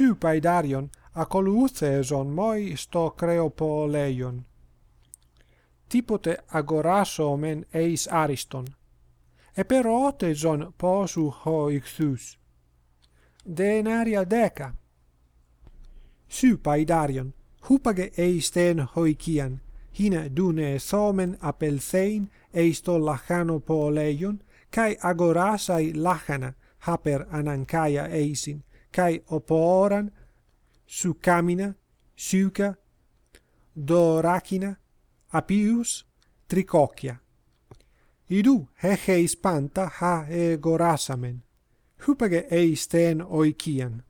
supaidarion παϊδάριον, ακολούθες moi sto στο κρεοπολέιον. Τίποτε αγοράσω μεν εις άριστον. Επερώτες ον πόσου χω ηχθούς. Δενάρια δέκα. Σου παϊδάριον, χούπαγε εις τέν χοικίαν, hine dune somen apelthein eisto lachano poleion, cae agorasai lachana, haper anankaya eisin, kai oporan su camina suca dorachina apius tricochia. Idu hehe ispanta ha e gorasamen hupege eisten oikian.